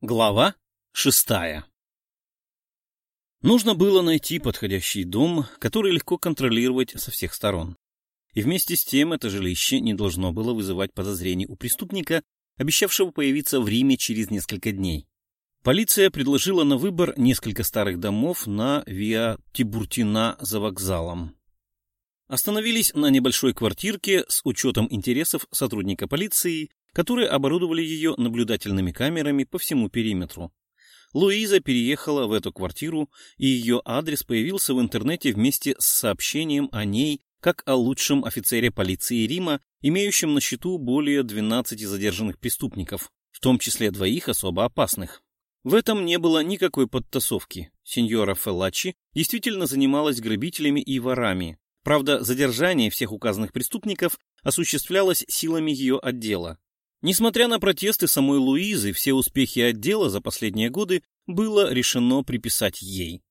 Глава шестая Нужно было найти подходящий дом, который легко контролировать со всех сторон. И вместе с тем это жилище не должно было вызывать подозрений у преступника, обещавшего появиться в Риме через несколько дней. Полиция предложила на выбор несколько старых домов на Виа Тибуртина за вокзалом. Остановились на небольшой квартирке с учетом интересов сотрудника полиции, которые оборудовали ее наблюдательными камерами по всему периметру. Луиза переехала в эту квартиру, и ее адрес появился в интернете вместе с сообщением о ней как о лучшем офицере полиции Рима, имеющем на счету более 12 задержанных преступников, в том числе двоих особо опасных. В этом не было никакой подтасовки. Сеньора Феллачи действительно занималась грабителями и ворами. Правда, задержание всех указанных преступников осуществлялось силами ее отдела. Несмотря на протесты самой Луизы, все успехи отдела за последние годы было решено приписать ей.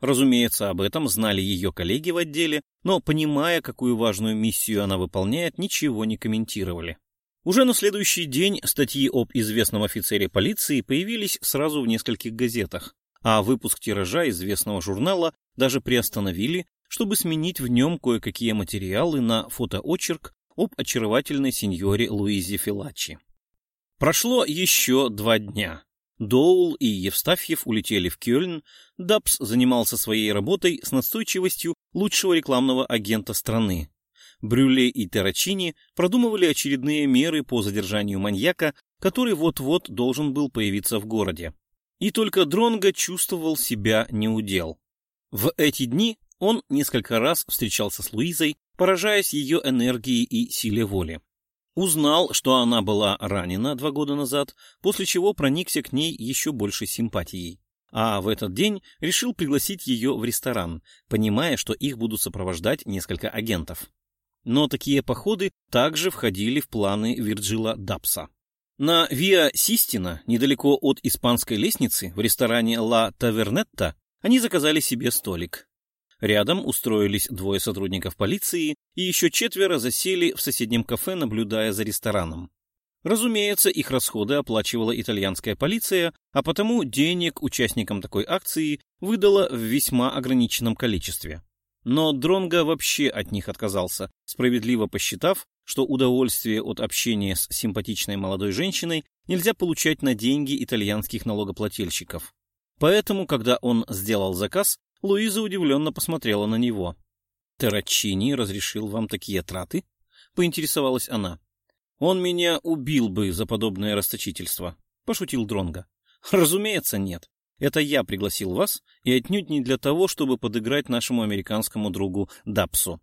Разумеется, об этом знали ее коллеги в отделе, но, понимая, какую важную миссию она выполняет, ничего не комментировали. Уже на следующий день статьи об известном офицере полиции появились сразу в нескольких газетах, а выпуск тиража известного журнала даже приостановили, чтобы сменить в нем кое-какие материалы на фотоочерк об очаровательной сеньоре Луизе Филачи. Прошло еще два дня. Доул и Евстафьев улетели в Кёльн, Дабс занимался своей работой с настойчивостью лучшего рекламного агента страны. Брюле и Террачини продумывали очередные меры по задержанию маньяка, который вот-вот должен был появиться в городе. И только Дронго чувствовал себя неудел. В эти дни он несколько раз встречался с Луизой, поражаясь ее энергией и силе воли. Узнал, что она была ранена два года назад, после чего проникся к ней еще большей симпатией. А в этот день решил пригласить ее в ресторан, понимая, что их будут сопровождать несколько агентов. Но такие походы также входили в планы Вирджила Дапса. На Виа Систина, недалеко от испанской лестницы, в ресторане Ла Тавернетта, они заказали себе столик. Рядом устроились двое сотрудников полиции, и еще четверо засели в соседнем кафе, наблюдая за рестораном. Разумеется, их расходы оплачивала итальянская полиция, а потому денег участникам такой акции выдала в весьма ограниченном количестве. Но Дронга вообще от них отказался, справедливо посчитав, что удовольствие от общения с симпатичной молодой женщиной нельзя получать на деньги итальянских налогоплательщиков. Поэтому, когда он сделал заказ, Луиза удивленно посмотрела на него. «Террачини разрешил вам такие траты?» — поинтересовалась она. «Он меня убил бы за подобное расточительство», — пошутил Дронга. «Разумеется, нет. Это я пригласил вас, и отнюдь не для того, чтобы подыграть нашему американскому другу Дапсу».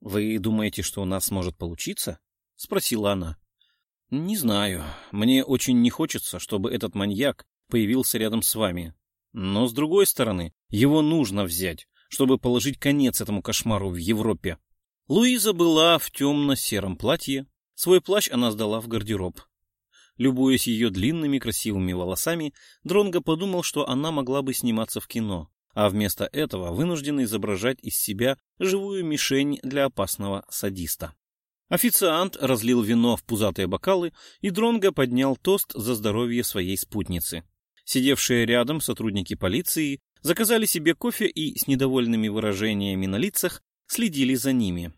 «Вы думаете, что у нас может получиться?» — спросила она. «Не знаю. Мне очень не хочется, чтобы этот маньяк появился рядом с вами. Но, с другой стороны, его нужно взять, чтобы положить конец этому кошмару в Европе. Луиза была в темно-сером платье. Свой плащ она сдала в гардероб. Любуясь ее длинными красивыми волосами, Дронго подумал, что она могла бы сниматься в кино, а вместо этого вынуждена изображать из себя живую мишень для опасного садиста. Официант разлил вино в пузатые бокалы, и Дронго поднял тост за здоровье своей спутницы. Сидевшие рядом сотрудники полиции заказали себе кофе и с недовольными выражениями на лицах следили за ними.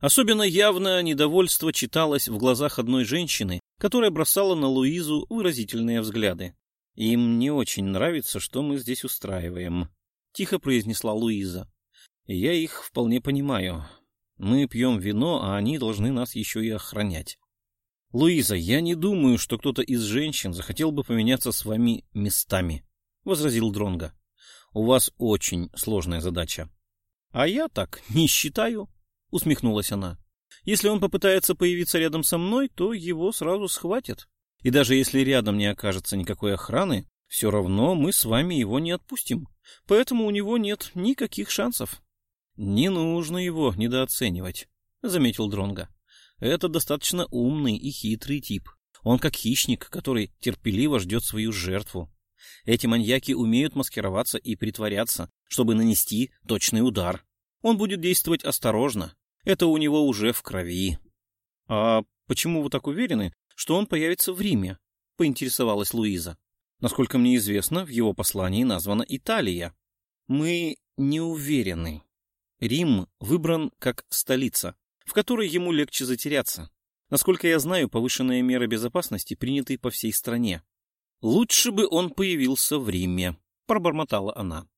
Особенно явное недовольство читалось в глазах одной женщины, которая бросала на Луизу выразительные взгляды. «Им не очень нравится, что мы здесь устраиваем», — тихо произнесла Луиза. «Я их вполне понимаю. Мы пьем вино, а они должны нас еще и охранять. «Луиза, я не думаю, что кто-то из женщин захотел бы поменяться с вами местами», — возразил Дронга. «У вас очень сложная задача». «А я так не считаю», — усмехнулась она. «Если он попытается появиться рядом со мной, то его сразу схватят. И даже если рядом не окажется никакой охраны, все равно мы с вами его не отпустим. Поэтому у него нет никаких шансов». «Не нужно его недооценивать», — заметил Дронга. Это достаточно умный и хитрый тип. Он как хищник, который терпеливо ждет свою жертву. Эти маньяки умеют маскироваться и притворяться, чтобы нанести точный удар. Он будет действовать осторожно. Это у него уже в крови. — А почему вы так уверены, что он появится в Риме? — поинтересовалась Луиза. Насколько мне известно, в его послании названа Италия. Мы не уверены. Рим выбран как столица, в которой ему легче затеряться. Насколько я знаю, повышенные меры безопасности приняты по всей стране. Лучше бы он появился в Риме, пробормотала она.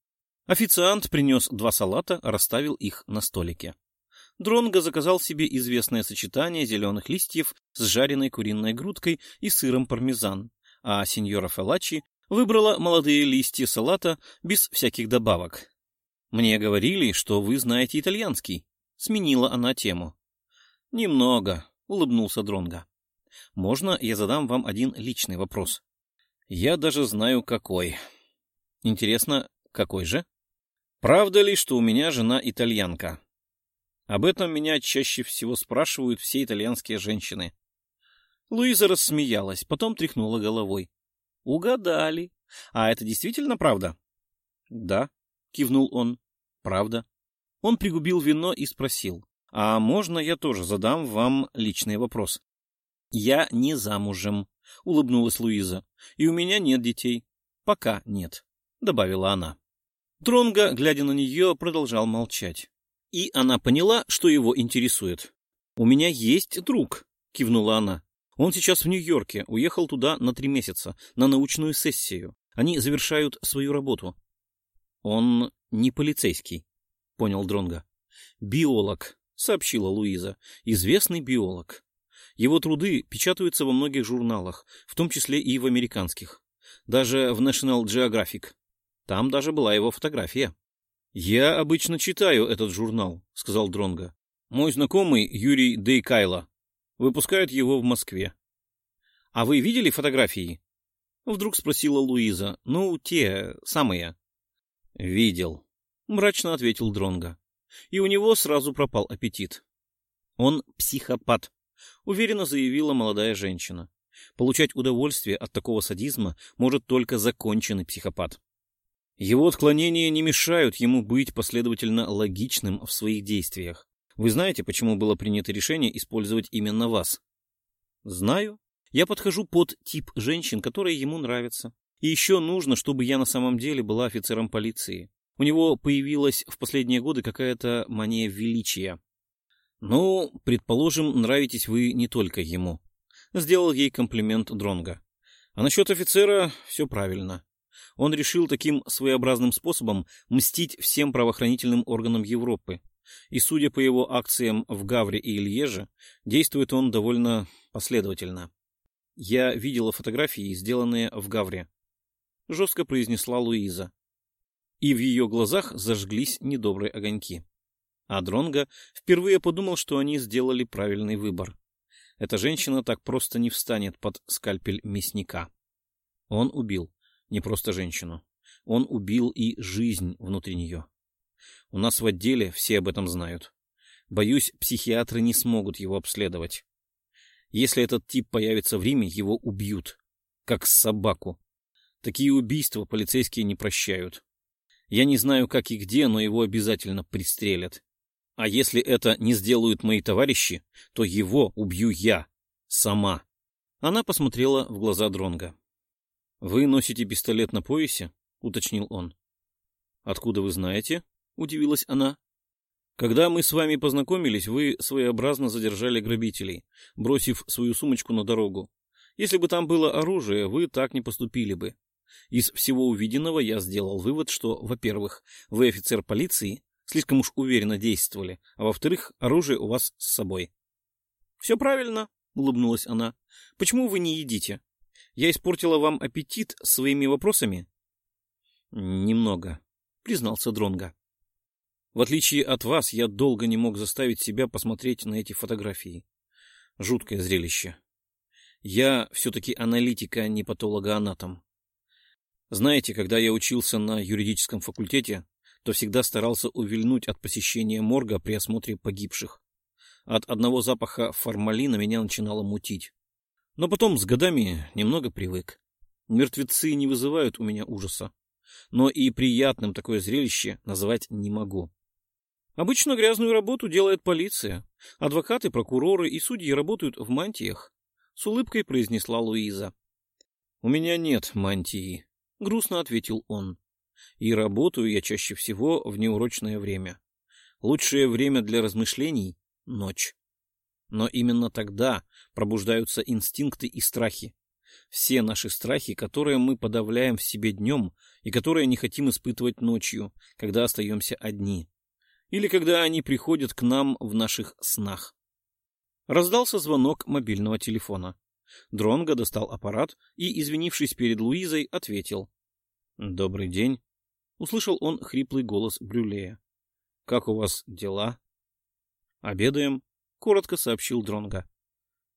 Официант принес два салата, расставил их на столике. Дронго заказал себе известное сочетание зеленых листьев с жареной куриной грудкой и сыром пармезан, а сеньора Фелачи выбрала молодые листья салата без всяких добавок. «Мне говорили, что вы знаете итальянский», — сменила она тему. «Немного», — улыбнулся Дронго. «Можно я задам вам один личный вопрос?» «Я даже знаю, какой». «Интересно, какой же?» «Правда ли, что у меня жена итальянка?» Об этом меня чаще всего спрашивают все итальянские женщины. Луиза рассмеялась, потом тряхнула головой. Угадали. А это действительно правда? Да, кивнул он. Правда. Он пригубил вино и спросил. А можно я тоже задам вам личный вопрос? Я не замужем, улыбнулась Луиза. И у меня нет детей. Пока нет, добавила она. Дронго, глядя на нее, продолжал молчать. И она поняла, что его интересует. «У меня есть друг», — кивнула она. «Он сейчас в Нью-Йорке, уехал туда на три месяца, на научную сессию. Они завершают свою работу». «Он не полицейский», — понял Дронга. «Биолог», — сообщила Луиза. «Известный биолог. Его труды печатаются во многих журналах, в том числе и в американских. Даже в National Geographic. Там даже была его фотография». «Я обычно читаю этот журнал», — сказал Дронга. «Мой знакомый Юрий Дейкайло выпускает его в Москве». «А вы видели фотографии?» Вдруг спросила Луиза. «Ну, те самые». «Видел», — мрачно ответил Дронга. И у него сразу пропал аппетит. «Он психопат», — уверенно заявила молодая женщина. «Получать удовольствие от такого садизма может только законченный психопат». Его отклонения не мешают ему быть последовательно логичным в своих действиях. Вы знаете, почему было принято решение использовать именно вас? Знаю. Я подхожу под тип женщин, которые ему нравятся. И еще нужно, чтобы я на самом деле была офицером полиции. У него появилась в последние годы какая-то мания величия. Ну, предположим, нравитесь вы не только ему. Сделал ей комплимент Дронга. А насчет офицера все правильно. Он решил таким своеобразным способом мстить всем правоохранительным органам Европы. И, судя по его акциям в Гавре и Ильеже, действует он довольно последовательно. «Я видела фотографии, сделанные в Гавре», — жестко произнесла Луиза. И в ее глазах зажглись недобрые огоньки. А Дронго впервые подумал, что они сделали правильный выбор. Эта женщина так просто не встанет под скальпель мясника. Он убил не просто женщину. Он убил и жизнь внутри нее. У нас в отделе все об этом знают. Боюсь, психиатры не смогут его обследовать. Если этот тип появится в Риме, его убьют. Как собаку. Такие убийства полицейские не прощают. Я не знаю, как и где, но его обязательно пристрелят. А если это не сделают мои товарищи, то его убью я. Сама. Она посмотрела в глаза Дронга. «Вы носите пистолет на поясе?» — уточнил он. «Откуда вы знаете?» — удивилась она. «Когда мы с вами познакомились, вы своеобразно задержали грабителей, бросив свою сумочку на дорогу. Если бы там было оружие, вы так не поступили бы. Из всего увиденного я сделал вывод, что, во-первых, вы офицер полиции, слишком уж уверенно действовали, а во-вторых, оружие у вас с собой». «Все правильно», — улыбнулась она. «Почему вы не едите?» Я испортила вам аппетит своими вопросами? Немного, признался Дронга. В отличие от вас, я долго не мог заставить себя посмотреть на эти фотографии. Жуткое зрелище. Я все-таки аналитик, а не патологоанатом. Знаете, когда я учился на юридическом факультете, то всегда старался увильнуть от посещения морга при осмотре погибших. От одного запаха формалина меня начинало мутить. Но потом с годами немного привык. Мертвецы не вызывают у меня ужаса. Но и приятным такое зрелище назвать не могу. Обычно грязную работу делает полиция. Адвокаты, прокуроры и судьи работают в мантиях. С улыбкой произнесла Луиза. У меня нет мантии, грустно ответил он. И работаю я чаще всего в неурочное время. Лучшее время для размышлений — ночь. Но именно тогда пробуждаются инстинкты и страхи. Все наши страхи, которые мы подавляем в себе днем и которые не хотим испытывать ночью, когда остаемся одни. Или когда они приходят к нам в наших снах. Раздался звонок мобильного телефона. Дронго достал аппарат и, извинившись перед Луизой, ответил. «Добрый день», — услышал он хриплый голос Брюлея. «Как у вас дела?» «Обедаем», — коротко сообщил Дронго.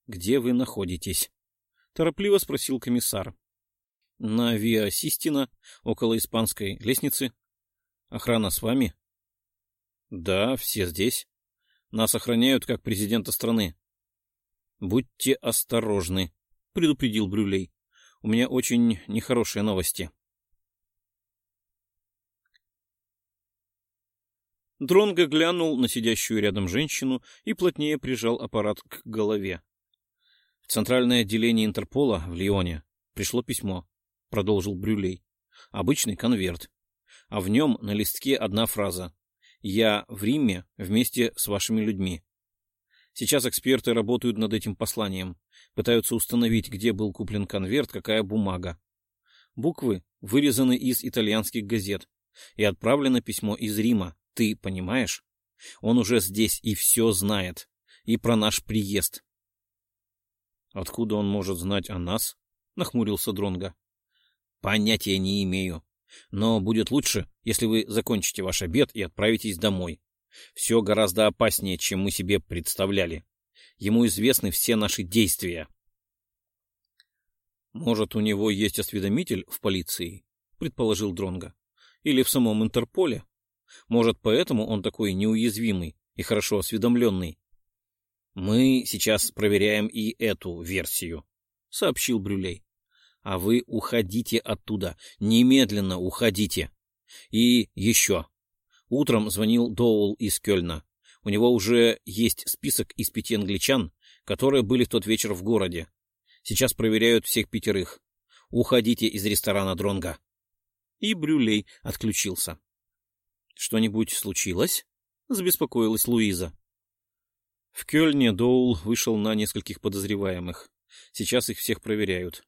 «Где вы находитесь?» — торопливо спросил комиссар. «На Виа Систина, около испанской лестницы. Охрана с вами?» «Да, все здесь. Нас охраняют как президента страны. «Будьте осторожны», — предупредил Брюлей. «У меня очень нехорошие новости». Дронго глянул на сидящую рядом женщину и плотнее прижал аппарат к голове. В центральное отделение Интерпола в Лионе пришло письмо, продолжил Брюлей. Обычный конверт. А в нем на листке одна фраза. «Я в Риме вместе с вашими людьми». Сейчас эксперты работают над этим посланием, пытаются установить, где был куплен конверт, какая бумага. Буквы вырезаны из итальянских газет, и отправлено письмо из Рима, ты понимаешь? Он уже здесь и все знает, и про наш приезд. Откуда он может знать о нас? нахмурился Дронга. Понятия не имею. Но будет лучше, если вы закончите ваш обед и отправитесь домой. Все гораздо опаснее, чем мы себе представляли. Ему известны все наши действия. Может, у него есть осведомитель в полиции, предположил Дронга, или в самом Интерполе. Может, поэтому он такой неуязвимый и хорошо осведомленный. Мы сейчас проверяем и эту версию, сообщил Брюлей. А вы уходите оттуда, немедленно уходите. И еще. Утром звонил Доул из Кёльна. У него уже есть список из пяти англичан, которые были в тот вечер в городе. Сейчас проверяют всех пятерых. Уходите из ресторана Дронга. И Брюлей отключился. Что-нибудь случилось? Забеспокоилась Луиза. В Кёльне Доул вышел на нескольких подозреваемых. Сейчас их всех проверяют.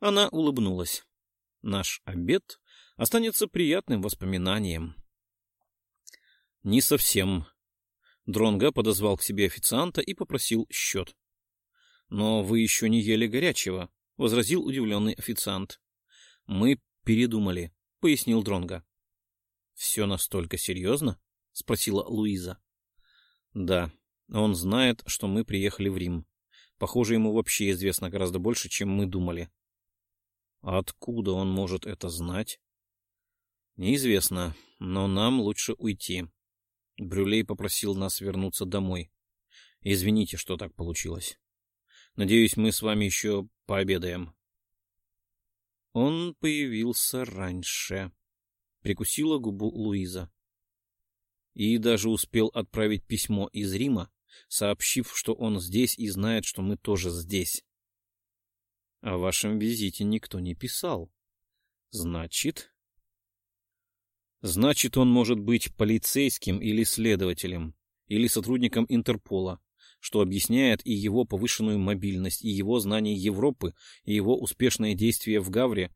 Она улыбнулась. Наш обед останется приятным воспоминанием. Не совсем. Дронга подозвал к себе официанта и попросил счет. Но вы еще не ели горячего, возразил удивленный официант. Мы передумали, пояснил Дронга. Все настолько серьезно? спросила Луиза. Да, он знает, что мы приехали в Рим. Похоже, ему вообще известно гораздо больше, чем мы думали. Откуда он может это знать? Неизвестно, но нам лучше уйти. Брюлей попросил нас вернуться домой. Извините, что так получилось. Надеюсь, мы с вами еще пообедаем. Он появился раньше. Прикусила губу Луиза. И даже успел отправить письмо из Рима, сообщив, что он здесь и знает, что мы тоже здесь. О вашем визите никто не писал. Значит, Значит, он может быть полицейским или следователем, или сотрудником Интерпола, что объясняет и его повышенную мобильность, и его знание Европы, и его успешные действия в Гавре,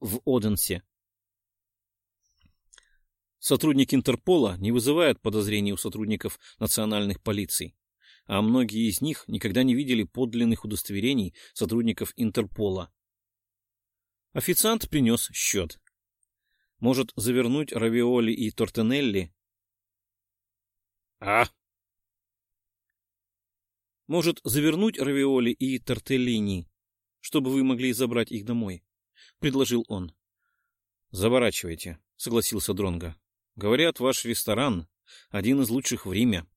в Оденсе. Сотрудник Интерпола не вызывает подозрений у сотрудников национальных полиций, а многие из них никогда не видели подлинных удостоверений сотрудников Интерпола. Официант принес счет. Может, завернуть равиоли и тортенелли? А? Может, завернуть равиоли и тортеллини, чтобы вы могли забрать их домой? предложил он. Заворачивайте, согласился Дронга. Говорят, ваш ресторан один из лучших в Риме.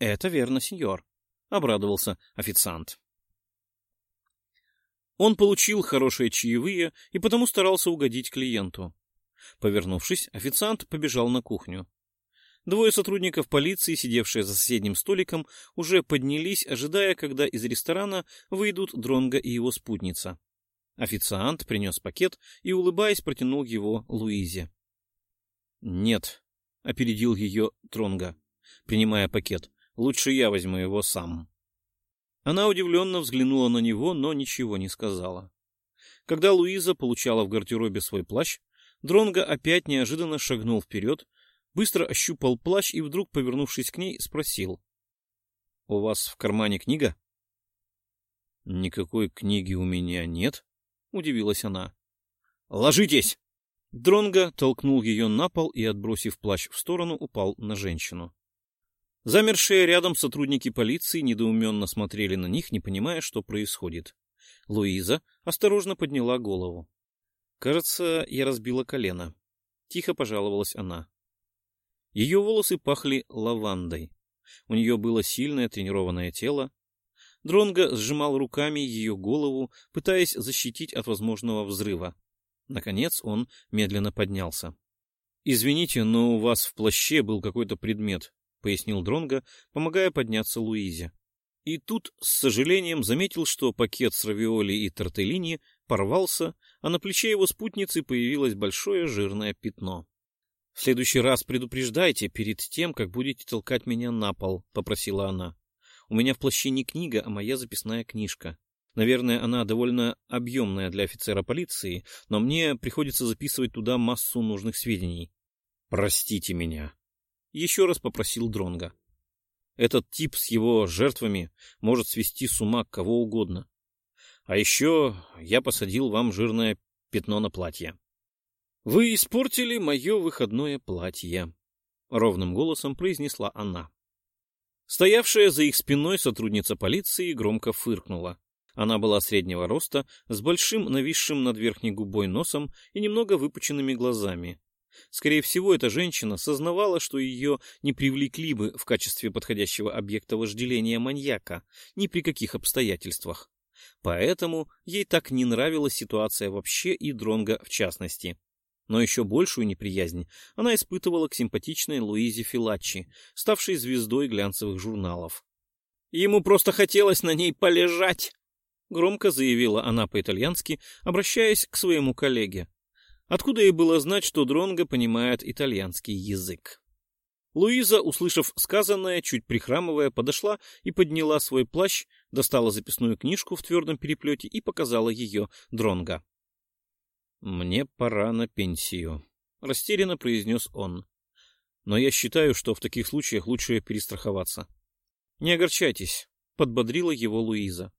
Это верно, сеньор, обрадовался официант. Он получил хорошие чаевые и потому старался угодить клиенту. Повернувшись, официант побежал на кухню. Двое сотрудников полиции, сидевшие за соседним столиком, уже поднялись, ожидая, когда из ресторана выйдут Дронга и его спутница. Официант принес пакет и, улыбаясь, протянул его Луизе. «Нет», — опередил ее Тронга, принимая пакет. «Лучше я возьму его сам». Она удивленно взглянула на него, но ничего не сказала. Когда Луиза получала в гардеробе свой плащ, Дронго опять неожиданно шагнул вперед, быстро ощупал плащ и вдруг, повернувшись к ней, спросил. — У вас в кармане книга? — Никакой книги у меня нет, — удивилась она. — Ложитесь! Дронго толкнул ее на пол и, отбросив плащ в сторону, упал на женщину. Замершие рядом сотрудники полиции недоуменно смотрели на них, не понимая, что происходит. Луиза осторожно подняла голову. «Кажется, я разбила колено», — тихо пожаловалась она. Ее волосы пахли лавандой. У нее было сильное тренированное тело. Дронго сжимал руками ее голову, пытаясь защитить от возможного взрыва. Наконец он медленно поднялся. «Извините, но у вас в плаще был какой-то предмет», — пояснил Дронго, помогая подняться Луизе. И тут, с сожалением, заметил, что пакет с равиоли и тортеллини порвался, а на плече его спутницы появилось большое жирное пятно. — В следующий раз предупреждайте перед тем, как будете толкать меня на пол, — попросила она. — У меня в плаще не книга, а моя записная книжка. Наверное, она довольно объемная для офицера полиции, но мне приходится записывать туда массу нужных сведений. — Простите меня, — еще раз попросил Дронга. Этот тип с его жертвами может свести с ума кого угодно. А еще я посадил вам жирное пятно на платье. — Вы испортили мое выходное платье, — ровным голосом произнесла она. Стоявшая за их спиной сотрудница полиции громко фыркнула. Она была среднего роста, с большим нависшим над верхней губой носом и немного выпученными глазами. Скорее всего, эта женщина сознавала, что ее не привлекли бы в качестве подходящего объекта вожделения маньяка ни при каких обстоятельствах. Поэтому ей так не нравилась ситуация вообще и Дронга в частности. Но еще большую неприязнь она испытывала к симпатичной Луизе Филаччи, ставшей звездой глянцевых журналов. «Ему просто хотелось на ней полежать!» — громко заявила она по-итальянски, обращаясь к своему коллеге. Откуда ей было знать, что Дронго понимает итальянский язык? Луиза, услышав сказанное, чуть прихрамывая, подошла и подняла свой плащ, достала записную книжку в твердом переплете и показала ее Дронго. «Мне пора на пенсию», — растерянно произнес он. «Но я считаю, что в таких случаях лучше перестраховаться». «Не огорчайтесь», — подбодрила его Луиза.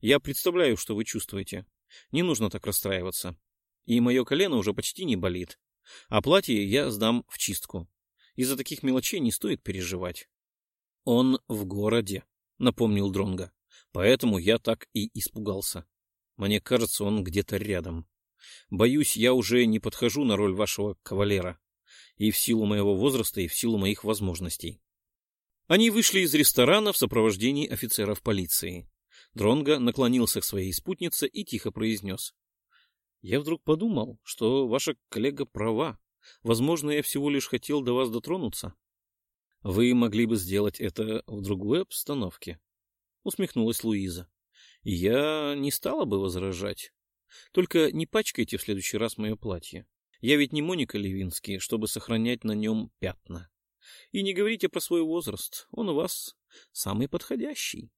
«Я представляю, что вы чувствуете. Не нужно так расстраиваться и мое колено уже почти не болит. А платье я сдам в чистку. Из-за таких мелочей не стоит переживать. Он в городе, напомнил Дронга. Поэтому я так и испугался. Мне кажется, он где-то рядом. Боюсь, я уже не подхожу на роль вашего кавалера. И в силу моего возраста, и в силу моих возможностей. Они вышли из ресторана в сопровождении офицеров полиции. Дронго наклонился к своей спутнице и тихо произнес. Я вдруг подумал, что ваша коллега права. Возможно, я всего лишь хотел до вас дотронуться. Вы могли бы сделать это в другой обстановке, — усмехнулась Луиза. Я не стала бы возражать. Только не пачкайте в следующий раз мое платье. Я ведь не Моника Левинский, чтобы сохранять на нем пятна. И не говорите про свой возраст, он у вас самый подходящий.